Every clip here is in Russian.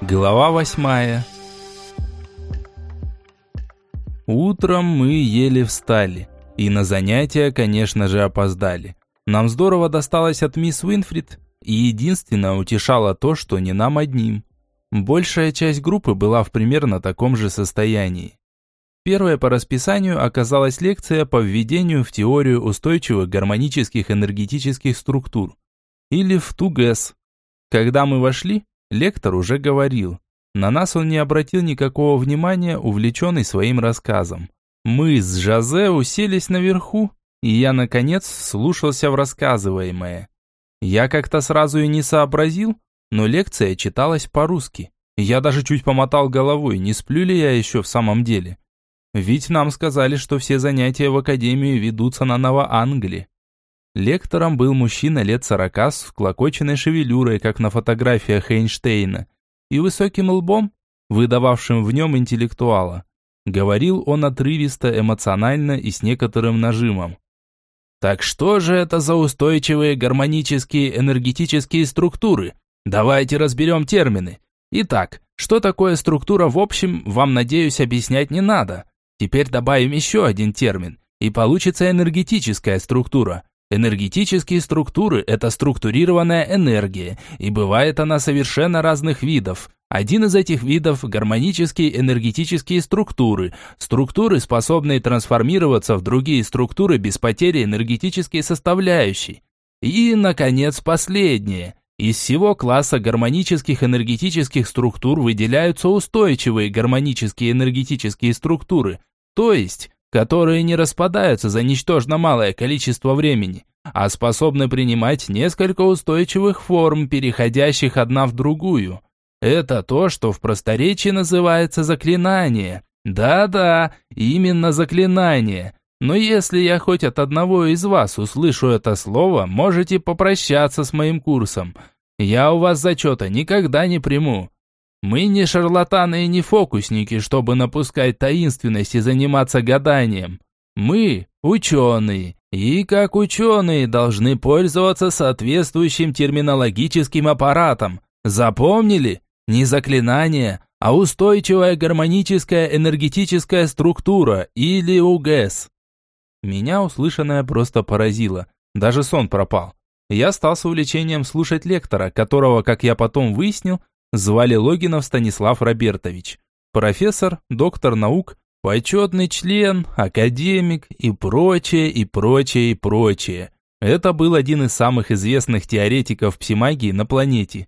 Глава восьмая Утром мы еле встали. И на занятия, конечно же, опоздали. Нам здорово досталось от мисс Уинфрид, и единственное утешало то, что не нам одним. Большая часть группы была в примерно таком же состоянии. Первая по расписанию оказалась лекция по введению в теорию устойчивых гармонических энергетических структур, или в ТУГЭС. Когда мы вошли, лектор уже говорил. На нас он не обратил никакого внимания, увлеченный своим рассказом. Мы с Жозе уселись наверху, и я, наконец, слушался в рассказываемое. Я как-то сразу и не сообразил, но лекция читалась по-русски. Я даже чуть помотал головой, не сплю ли я еще в самом деле. Ведь нам сказали, что все занятия в академии ведутся на Новоанглии. Лектором был мужчина лет сорока с вклокоченной шевелюрой, как на фотографиях Эйнштейна, и высоким лбом, выдававшим в нем интеллектуала. Говорил он отрывисто, эмоционально и с некоторым нажимом. Так что же это за устойчивые гармонические энергетические структуры? Давайте разберем термины. Итак, что такое структура в общем, вам, надеюсь, объяснять не надо. Теперь добавим еще один термин, и получится энергетическая структура. Энергетические структуры – это структурированная энергия, и бывает она совершенно разных видов. Один из этих видов – гармонические энергетические структуры, структуры, способные трансформироваться в другие структуры без потери энергетической составляющей. И, наконец, последнее. Из всего класса гармонических энергетических структур выделяются устойчивые гармонические энергетические структуры, то есть которые не распадаются за ничтожно малое количество времени, а способны принимать несколько устойчивых форм, переходящих одна в другую. Это то, что в просторечии называется заклинание. Да-да, именно заклинание. Но если я хоть от одного из вас услышу это слово, можете попрощаться с моим курсом. Я у вас зачета никогда не приму. Мы не шарлатаны и не фокусники, чтобы напускать таинственность и заниматься гаданием. Мы ученые, и как ученые должны пользоваться соответствующим терминологическим аппаратом. Запомнили? Не заклинание, а устойчивая гармоническая энергетическая структура, или УГЭС. Меня услышанное просто поразило. Даже сон пропал. Я стал с увлечением слушать лектора, которого, как я потом выяснил, Звали Логинов Станислав Робертович. Профессор, доктор наук, почетный член, академик и прочее, и прочее, и прочее. Это был один из самых известных теоретиков псимагии на планете.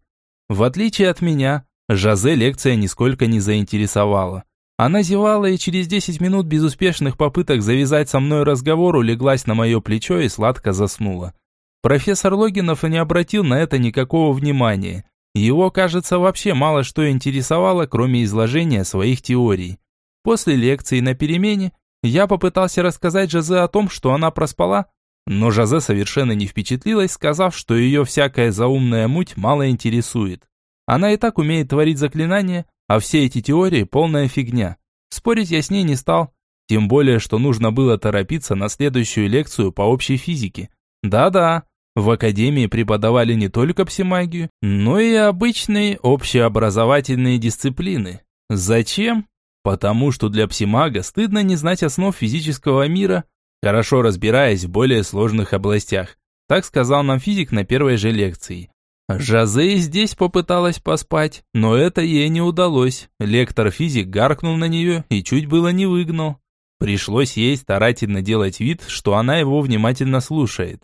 В отличие от меня, Жозе лекция нисколько не заинтересовала. Она зевала и через 10 минут безуспешных попыток завязать со мной разговор улеглась на мое плечо и сладко заснула. Профессор Логинов и не обратил на это никакого внимания. Его, кажется, вообще мало что интересовало, кроме изложения своих теорий. После лекции на перемене я попытался рассказать Жозе о том, что она проспала, но Жозе совершенно не впечатлилась, сказав, что ее всякая заумная муть мало интересует. Она и так умеет творить заклинания, а все эти теории полная фигня. Спорить я с ней не стал, тем более, что нужно было торопиться на следующую лекцию по общей физике. Да-да, в академии преподавали не только псимагию, но и обычные общеобразовательные дисциплины. Зачем? Потому что для псимага стыдно не знать основ физического мира, хорошо разбираясь в более сложных областях. Так сказал нам физик на первой же лекции. Жозе здесь попыталась поспать, но это ей не удалось. Лектор-физик гаркнул на нее и чуть было не выгнал. Пришлось ей старательно делать вид, что она его внимательно слушает.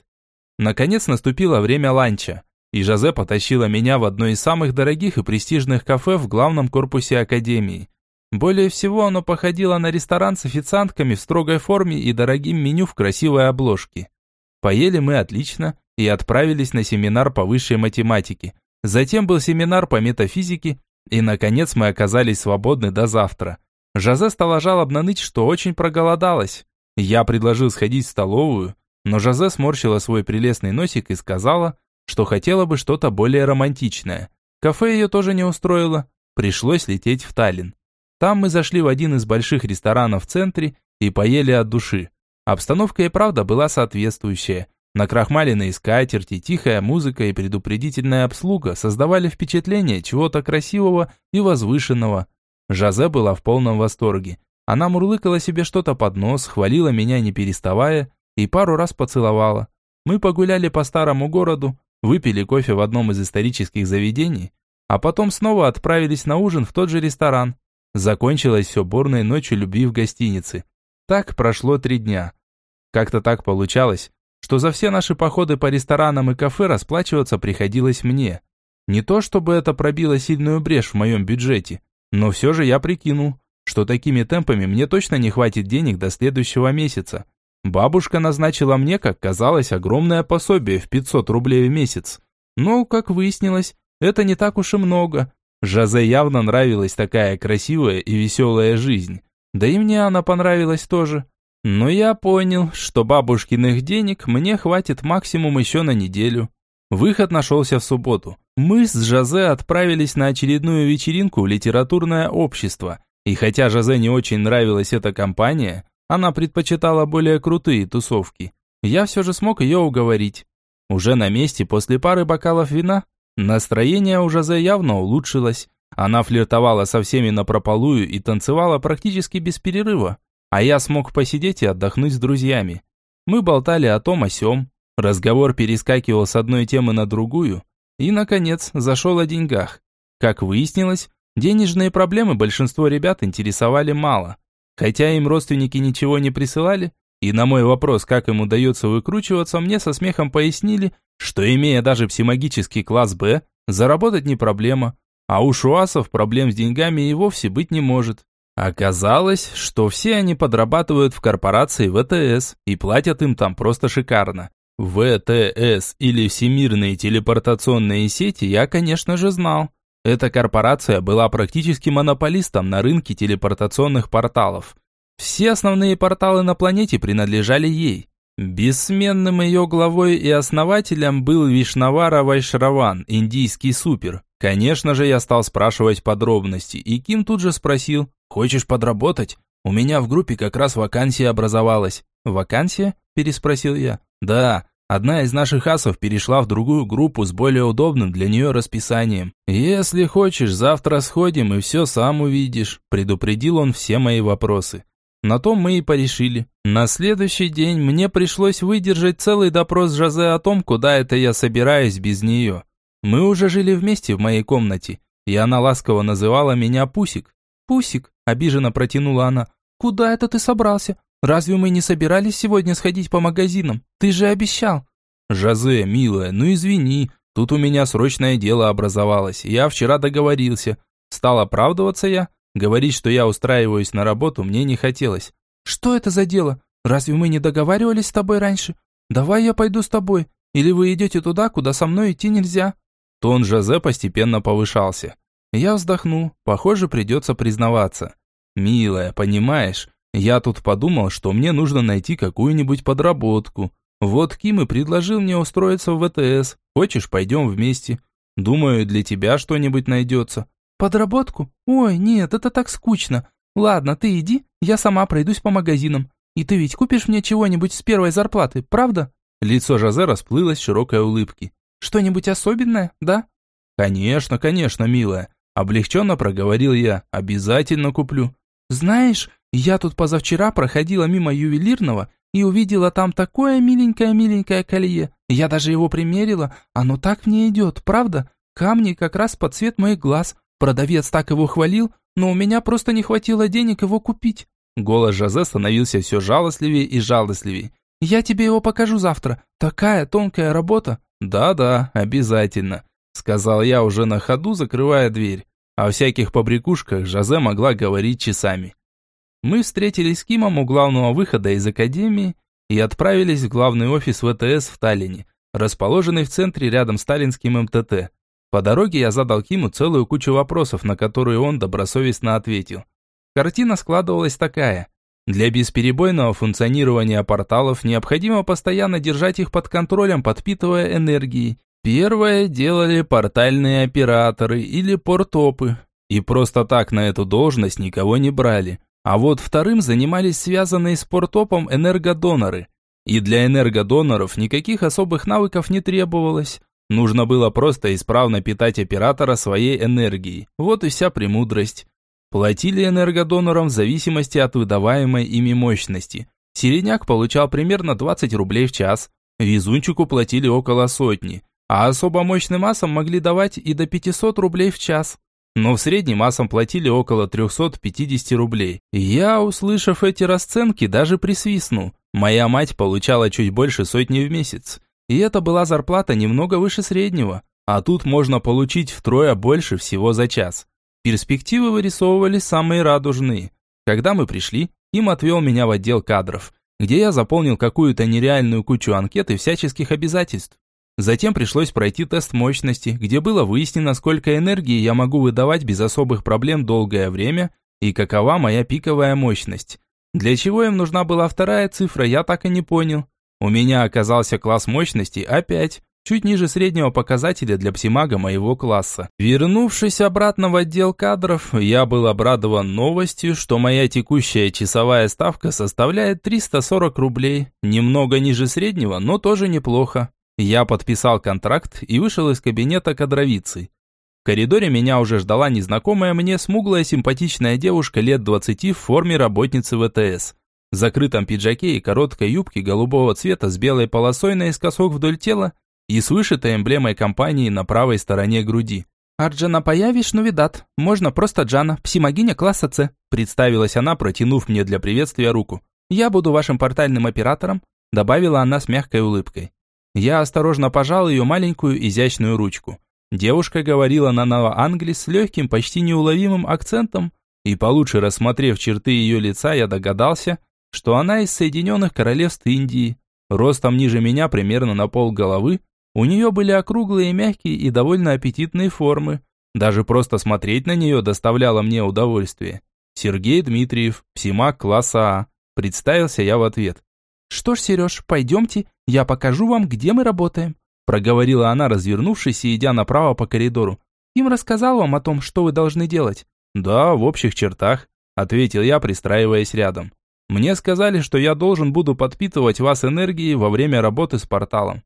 Наконец наступило время ланча, и Жозе потащила меня в одно из самых дорогих и престижных кафе в главном корпусе академии. Более всего оно походило на ресторан с официантками в строгой форме и дорогим меню в красивой обложке. Поели мы отлично и отправились на семинар по высшей математике. Затем был семинар по метафизике, и, наконец, мы оказались свободны до завтра. Жозе стала жалобно ныть, что очень проголодалась. Я предложил сходить в столовую, но Жозе сморщила свой прелестный носик и сказала, что хотела бы что-то более романтичное. Кафе ее тоже не устроило. Пришлось лететь в Таллин. Там мы зашли в один из больших ресторанов в центре и поели от души. Обстановка и правда была соответствующая. Накрахмаленные скатерти, тихая музыка и предупредительная обслуга создавали впечатление чего-то красивого и возвышенного. Жазе была в полном восторге. Она мурлыкала себе что-то под нос, хвалила меня не переставая и пару раз поцеловала. Мы погуляли по старому городу, выпили кофе в одном из исторических заведений, а потом снова отправились на ужин в тот же ресторан. Закончилось все бурной ночью любви в гостинице. Так прошло три дня. Как-то так получалось, что за все наши походы по ресторанам и кафе расплачиваться приходилось мне. Не то чтобы это пробило сильную брешь в моем бюджете, но все же я прикинул, что такими темпами мне точно не хватит денег до следующего месяца. Бабушка назначила мне, как казалось, огромное пособие в 500 рублей в месяц. Но, как выяснилось, это не так уж и много. Жазе явно нравилась такая красивая и веселая жизнь. Да и мне она понравилась тоже. Но я понял, что бабушкиных денег мне хватит максимум еще на неделю. Выход нашелся в субботу. Мы с Жазе отправились на очередную вечеринку в литературное общество. И хотя Жазе не очень нравилась эта компания, она предпочитала более крутые тусовки. Я все же смог ее уговорить. Уже на месте после пары бокалов вина настроение у Жазе явно улучшилось. Она флиртовала со всеми напропалую и танцевала практически без перерыва. А я смог посидеть и отдохнуть с друзьями. Мы болтали о том о сём. Разговор перескакивал с одной темы на другую. И, наконец, зашел о деньгах. Как выяснилось, денежные проблемы большинство ребят интересовали мало. Хотя им родственники ничего не присылали, и на мой вопрос, как им удается выкручиваться, мне со смехом пояснили, что имея даже псимагический класс Б, заработать не проблема, а у шуасов проблем с деньгами и вовсе быть не может. Оказалось, что все они подрабатывают в корпорации ВТС и платят им там просто шикарно. ВТС или Всемирные телепортационные сети я, конечно же, знал. Эта корпорация была практически монополистом на рынке телепортационных порталов. Все основные порталы на планете принадлежали ей. Бессменным ее главой и основателем был Вишнавара Вайшраван, индийский супер. Конечно же, я стал спрашивать подробности, и Ким тут же спросил, «Хочешь подработать? У меня в группе как раз вакансия образовалась». «Вакансия?» – переспросил я. «Да, Одна из наших асов перешла в другую группу с более удобным для нее расписанием. «Если хочешь, завтра сходим и все сам увидишь», – предупредил он все мои вопросы. На том мы и порешили. На следующий день мне пришлось выдержать целый допрос Жозе о том, куда это я собираюсь без нее. Мы уже жили вместе в моей комнате, и она ласково называла меня Пусик. «Пусик», – обиженно протянула она, – «куда это ты собрался? Разве мы не собирались сегодня сходить по магазинам? Ты же обещал. Жозе, милая, ну извини. Тут у меня срочное дело образовалось. Я вчера договорился. Стал оправдываться я. Говорить, что я устраиваюсь на работу, мне не хотелось. Что это за дело? Разве мы не договаривались с тобой раньше? Давай я пойду с тобой. Или вы идете туда, куда со мной идти нельзя? Тон Жозе постепенно повышался. Я вздохнул. Похоже, придется признаваться. Милая, понимаешь, я тут подумал, что мне нужно найти какую-нибудь подработку. Вот Ким и предложил мне устроиться в ВТС. Хочешь, пойдем вместе? Думаю, для тебя что-нибудь найдется. Подработку? Ой, нет, это так скучно. Ладно, ты иди, я сама пройдусь по магазинам. И ты ведь купишь мне чего-нибудь с первой зарплаты, правда? Лицо Жозе расплылось широкой улыбке. Что-нибудь особенное, да? Конечно, конечно, милая. Облегченно проговорил я. Обязательно куплю. Знаешь, я тут позавчера проходила мимо ювелирного и увидела там такое миленькое-миленькое колье. Я даже его примерила, оно так мне идет, правда? Камни как раз под цвет моих глаз. Продавец так его хвалил, но у меня просто не хватило денег его купить. Голос Жозе становился все жалостливее и жалостливее. «Я тебе его покажу завтра. Такая тонкая работа». «Да-да, обязательно», — сказал я уже на ходу, закрывая дверь. О всяких побрякушках Жозе могла говорить часами. Мы встретились с Кимом у главного выхода из академии и отправились в главный офис ВТС в Таллине, расположенный в центре рядом с Таллинским МТТ. По дороге я задал Киму целую кучу вопросов, на которые он добросовестно ответил. Картина складывалась такая. Для бесперебойного функционирования порталов необходимо постоянно держать их под контролем, подпитывая энергией, Первое делали портальные операторы или портопы. И просто так на эту должность никого не брали. А вот вторым занимались связанные с портопом энергодоноры. И для энергодоноров никаких особых навыков не требовалось. Нужно было просто исправно питать оператора своей энергией. Вот и вся премудрость. Платили энергодонорам в зависимости от выдаваемой ими мощности. Середняк получал примерно 20 рублей в час. Везунчику платили около сотни. А особо мощным массам могли давать и до 500 рублей в час. Но в среднем массам платили около 350 рублей. Я, услышав эти расценки, даже присвистнул. Моя мать получала чуть больше сотни в месяц. И это была зарплата немного выше среднего. А тут можно получить втрое больше всего за час. Перспективы вырисовывались самые радужные. Когда мы пришли, им отвел меня в отдел кадров, где я заполнил какую-то нереальную кучу анкет и всяческих обязательств. Затем пришлось пройти тест мощности, где было выяснено, сколько энергии я могу выдавать без особых проблем долгое время и какова моя пиковая мощность. Для чего им нужна была вторая цифра, я так и не понял. У меня оказался класс мощности А5, чуть ниже среднего показателя для псимага моего класса. Вернувшись обратно в отдел кадров, я был обрадован новостью, что моя текущая часовая ставка составляет 340 рублей, немного ниже среднего, но тоже неплохо. Я подписал контракт и вышел из кабинета кадровицы. В коридоре меня уже ждала незнакомая мне смуглая симпатичная девушка лет 20 в форме работницы ВТС. В закрытом пиджаке и короткой юбке голубого цвета с белой полосой наискосок вдоль тела и с вышитой эмблемой компании на правой стороне груди. «Арджана Паявиш Нувидат, можно просто Джана, псимогиня класса С», представилась она, протянув мне для приветствия руку. «Я буду вашим портальным оператором», добавила она с мягкой улыбкой. Я осторожно пожал ее маленькую изящную ручку. Девушка говорила на новоангли с легким, почти неуловимым акцентом, и получше рассмотрев черты ее лица, я догадался, что она из Соединенных Королевств Индии. Ростом ниже меня примерно на пол головы, у нее были округлые, мягкие и довольно аппетитные формы. Даже просто смотреть на нее доставляло мне удовольствие. Сергей Дмитриев, псимак класса А. Представился я в ответ. «Что ж, Сереж, пойдемте, я покажу вам, где мы работаем», проговорила она, развернувшись и идя направо по коридору. «Им рассказал вам о том, что вы должны делать?» «Да, в общих чертах», ответил я, пристраиваясь рядом. «Мне сказали, что я должен буду подпитывать вас энергией во время работы с порталом».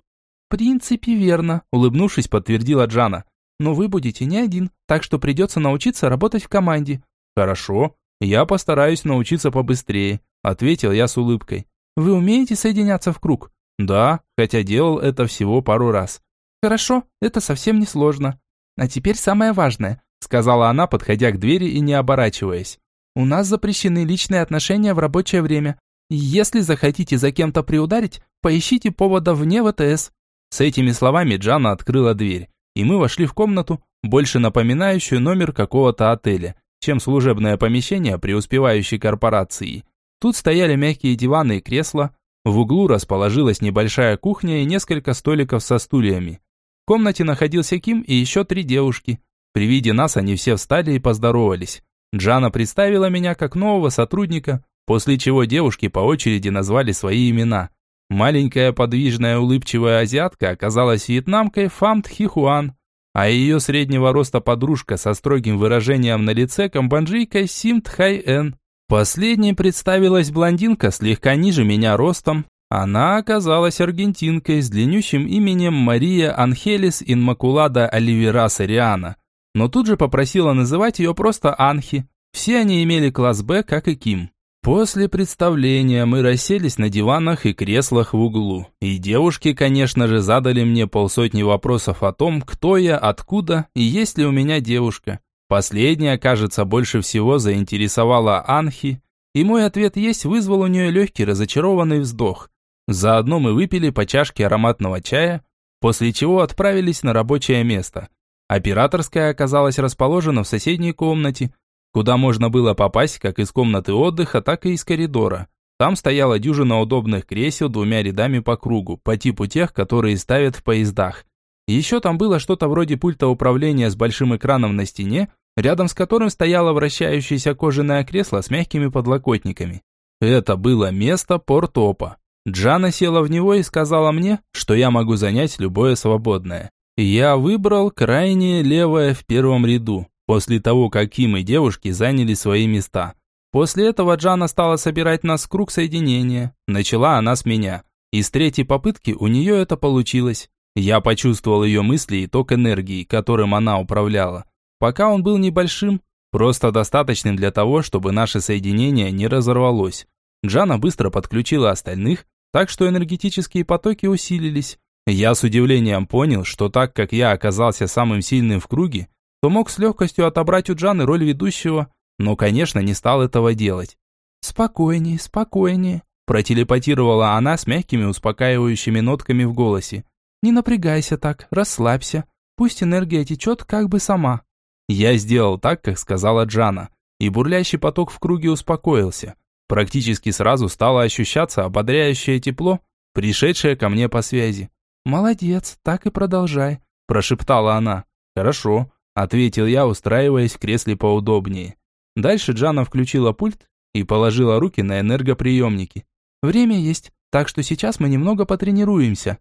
«В принципе, верно», улыбнувшись, подтвердила Джана. «Но вы будете не один, так что придется научиться работать в команде». «Хорошо, я постараюсь научиться побыстрее», ответил я с улыбкой. Вы умеете соединяться в круг? Да, хотя делал это всего пару раз. Хорошо, это совсем не сложно. А теперь самое важное, сказала она, подходя к двери и не оборачиваясь. У нас запрещены личные отношения в рабочее время. Если захотите за кем-то приударить, поищите повода вне ВТС. С этими словами Джана открыла дверь, и мы вошли в комнату, больше напоминающую номер какого-то отеля, чем служебное помещение преуспевающей корпорации. Тут стояли мягкие диваны и кресла. В углу расположилась небольшая кухня и несколько столиков со стульями. В комнате находился Ким и еще три девушки. При виде нас они все встали и поздоровались. Джана представила меня как нового сотрудника, после чего девушки по очереди назвали свои имена. Маленькая подвижная улыбчивая азиатка оказалась вьетнамкой Фамт Хихуан, а ее среднего роста подружка со строгим выражением на лице камбоджийкой Симт Хай Эн. Последней представилась блондинка слегка ниже меня ростом. Она оказалась аргентинкой с длиннющим именем Мария Анхелис Инмакулада Оливера Сариана. Но тут же попросила называть ее просто Анхи. Все они имели класс Б, как и Ким. После представления мы расселись на диванах и креслах в углу. И девушки, конечно же, задали мне полсотни вопросов о том, кто я, откуда и есть ли у меня девушка. Последняя, кажется, больше всего заинтересовала Анхи, и мой ответ есть вызвал у нее легкий разочарованный вздох. Заодно мы выпили по чашке ароматного чая, после чего отправились на рабочее место. Операторская оказалась расположена в соседней комнате, куда можно было попасть как из комнаты отдыха, так и из коридора. Там стояла дюжина удобных кресел двумя рядами по кругу, по типу тех, которые ставят в поездах. Еще там было что-то вроде пульта управления с большим экраном на стене, рядом с которым стояло вращающееся кожаное кресло с мягкими подлокотниками. Это было место портопа. Джана села в него и сказала мне, что я могу занять любое свободное. Я выбрал крайнее левое в первом ряду, после того, как Ким и девушки заняли свои места. После этого Джана стала собирать нас в круг соединения. Начала она с меня. И с третьей попытки у нее это получилось. Я почувствовал ее мысли и ток энергии, которым она управляла. Пока он был небольшим, просто достаточным для того, чтобы наше соединение не разорвалось. Джана быстро подключила остальных, так что энергетические потоки усилились. Я с удивлением понял, что так как я оказался самым сильным в круге, то мог с легкостью отобрать у Джаны роль ведущего, но, конечно, не стал этого делать. «Спокойнее, спокойнее», протелепатировала она с мягкими успокаивающими нотками в голосе. Не напрягайся так, расслабься. Пусть энергия течет как бы сама. Я сделал так, как сказала Джана, и бурлящий поток в круге успокоился. Практически сразу стало ощущаться ободряющее тепло, пришедшее ко мне по связи. «Молодец, так и продолжай», – прошептала она. «Хорошо», – ответил я, устраиваясь в кресле поудобнее. Дальше Джана включила пульт и положила руки на энергоприемники. «Время есть, так что сейчас мы немного потренируемся.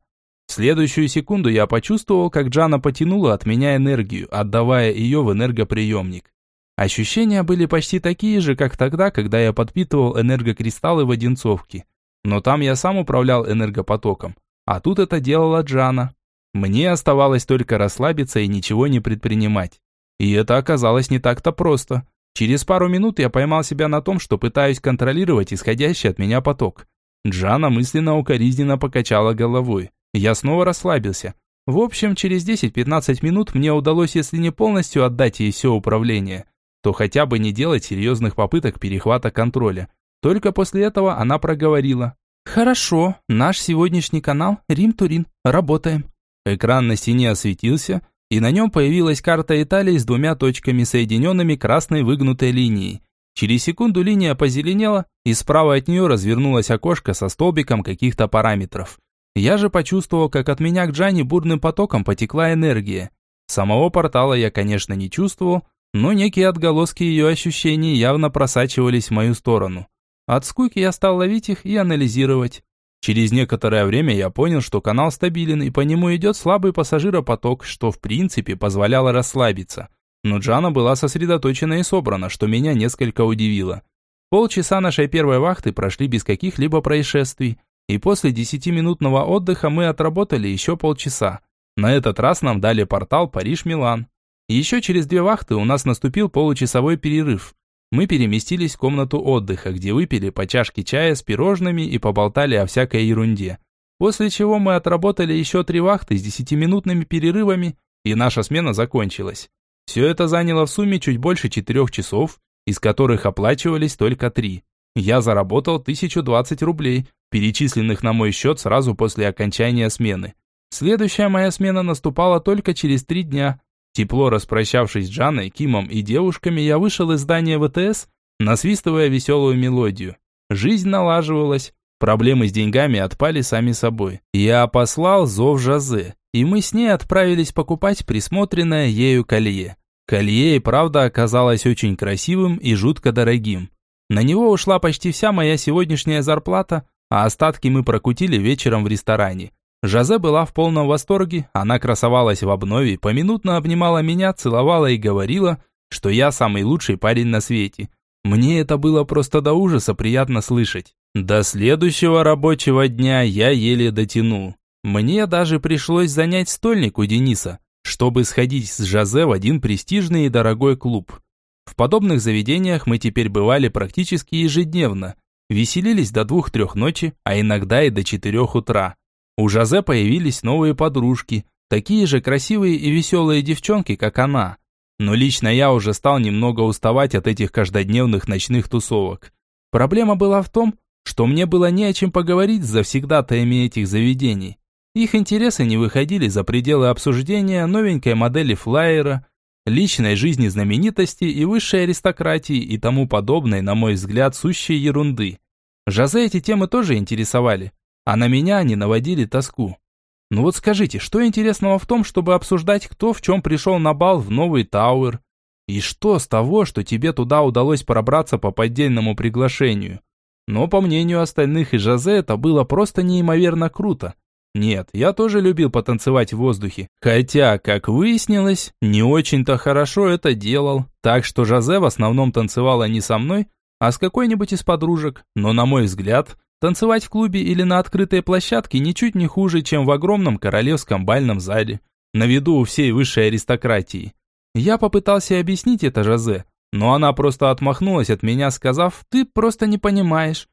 В следующую секунду я почувствовал, как Джана потянула от меня энергию, отдавая ее в энергоприемник. Ощущения были почти такие же, как тогда, когда я подпитывал энергокристаллы в Одинцовке. Но там я сам управлял энергопотоком, а тут это делала Джана. Мне оставалось только расслабиться и ничего не предпринимать. И это оказалось не так-то просто. Через пару минут я поймал себя на том, что пытаюсь контролировать исходящий от меня поток. Джана мысленно укоризненно покачала головой. Я снова расслабился. В общем, через 10-15 минут мне удалось, если не полностью отдать ей все управление, то хотя бы не делать серьезных попыток перехвата контроля. Только после этого она проговорила. «Хорошо, наш сегодняшний канал Рим-Турин. Работаем». Экран на стене осветился, и на нем появилась карта Италии с двумя точками, соединенными красной выгнутой линией. Через секунду линия позеленела, и справа от нее развернулось окошко со столбиком каких-то параметров. Я же почувствовал, как от меня к Джане бурным потоком потекла энергия. Самого портала я, конечно, не чувствовал, но некие отголоски ее ощущений явно просачивались в мою сторону. От скуки я стал ловить их и анализировать. Через некоторое время я понял, что канал стабилен и по нему идет слабый пассажиропоток, что в принципе позволяло расслабиться. Но Джана была сосредоточена и собрана, что меня несколько удивило. Полчаса нашей первой вахты прошли без каких-либо происшествий, и после десятиминутного отдыха мы отработали еще полчаса. На этот раз нам дали портал Париж-Милан. Еще через две вахты у нас наступил получасовой перерыв. Мы переместились в комнату отдыха, где выпили по чашке чая с пирожными и поболтали о всякой ерунде. После чего мы отработали еще три вахты с десятиминутными перерывами, и наша смена закончилась. Все это заняло в сумме чуть больше четырех часов, из которых оплачивались только три. Я заработал 1020 рублей, перечисленных на мой счет сразу после окончания смены. Следующая моя смена наступала только через три дня. Тепло распрощавшись с Джаной, Кимом и девушками, я вышел из здания ВТС, насвистывая веселую мелодию. Жизнь налаживалась, проблемы с деньгами отпали сами собой. Я послал зов Жазе, и мы с ней отправились покупать присмотренное ею колье. Колье и правда оказалось очень красивым и жутко дорогим. На него ушла почти вся моя сегодняшняя зарплата, а остатки мы прокутили вечером в ресторане. Жозе была в полном восторге, она красовалась в обнове, поминутно обнимала меня, целовала и говорила, что я самый лучший парень на свете. Мне это было просто до ужаса приятно слышать. До следующего рабочего дня я еле дотянул. Мне даже пришлось занять стольник у Дениса, чтобы сходить с Жозе в один престижный и дорогой клуб. В подобных заведениях мы теперь бывали практически ежедневно, Веселились до двух-трех ночи, а иногда и до четырех утра. У Жозе появились новые подружки, такие же красивые и веселые девчонки, как она. Но лично я уже стал немного уставать от этих каждодневных ночных тусовок. Проблема была в том, что мне было не о чем поговорить с завсегдатаями этих заведений. Их интересы не выходили за пределы обсуждения новенькой модели флайера, личной жизни знаменитости и высшей аристократии и тому подобной, на мой взгляд, сущей ерунды. Жозе эти темы тоже интересовали, а на меня они наводили тоску. Ну вот скажите, что интересного в том, чтобы обсуждать, кто в чем пришел на бал в новый Тауэр? И что с того, что тебе туда удалось пробраться по поддельному приглашению? Но по мнению остальных и Жозе это было просто неимоверно круто. Нет, я тоже любил потанцевать в воздухе. Хотя, как выяснилось, не очень-то хорошо это делал. Так что Жозе в основном танцевала не со мной, а с какой-нибудь из подружек. Но, на мой взгляд, Танцевать в клубе или на открытой площадке ничуть не хуже, чем в огромном королевском бальном зале, на виду у всей высшей аристократии. Я попытался объяснить это Жозе, но она просто отмахнулась от меня, сказав, «Ты просто не понимаешь».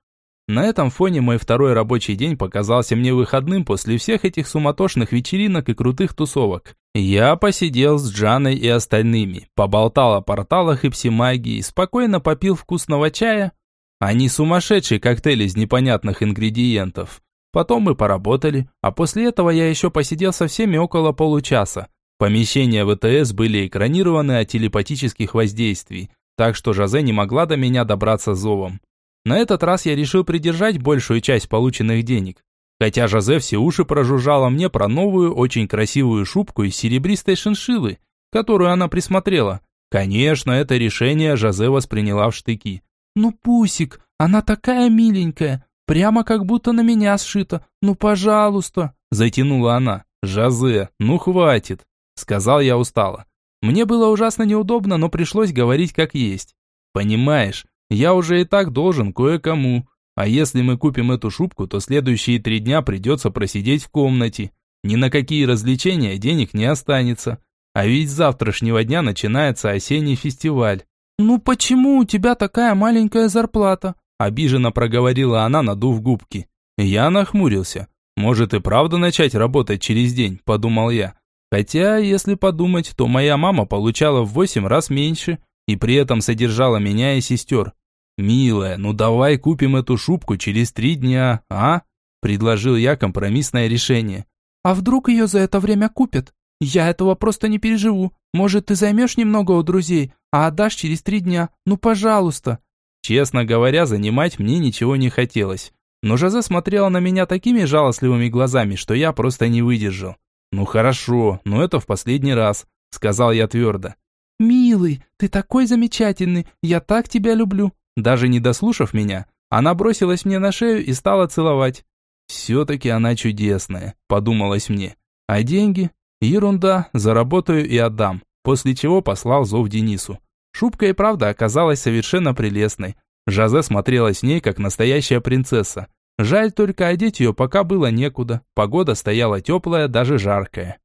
На этом фоне мой второй рабочий день показался мне выходным после всех этих суматошных вечеринок и крутых тусовок. Я посидел с Джаной и остальными, поболтал о порталах и псимагии, спокойно попил вкусного чая, а не сумасшедший коктейль из непонятных ингредиентов. Потом мы поработали, а после этого я еще посидел со всеми около получаса. Помещения ВТС были экранированы от телепатических воздействий, так что Жозе не могла до меня добраться зовом. На этот раз я решил придержать большую часть полученных денег. Хотя Жозе все уши прожужжала мне про новую, очень красивую шубку из серебристой шиншиллы, которую она присмотрела. Конечно, это решение Жозе восприняла в штыки. «Ну, Пусик, она такая миленькая, прямо как будто на меня сшита. Ну, пожалуйста!» Затянула она. «Жозе, ну хватит!» Сказал я устало. Мне было ужасно неудобно, но пришлось говорить как есть. Понимаешь, я уже и так должен кое-кому. А если мы купим эту шубку, то следующие три дня придется просидеть в комнате. Ни на какие развлечения денег не останется. А ведь с завтрашнего дня начинается осенний фестиваль. «Ну почему у тебя такая маленькая зарплата?» Обиженно проговорила она, надув губки. Я нахмурился. «Может и правда начать работать через день?» – подумал я. Хотя, если подумать, то моя мама получала в восемь раз меньше и при этом содержала меня и сестер. «Милая, ну давай купим эту шубку через три дня, а?» – предложил я компромиссное решение. «А вдруг ее за это время купят? Я этого просто не переживу. Может, ты займешь немного у друзей, а отдашь через три дня. Ну, пожалуйста». Честно говоря, занимать мне ничего не хотелось. Но Жозе смотрела на меня такими жалостливыми глазами, что я просто не выдержал. «Ну хорошо, но это в последний раз», — сказал я твердо. «Милый, ты такой замечательный, я так тебя люблю». Даже не дослушав меня, она бросилась мне на шею и стала целовать. «Все-таки она чудесная», — подумалось мне. «А деньги? Ерунда, заработаю и отдам после чего послал зов Денису. Шубка и правда оказалась совершенно прелестной. Жазе смотрела с ней, как настоящая принцесса. Жаль только одеть ее пока было некуда. Погода стояла теплая, даже жаркая.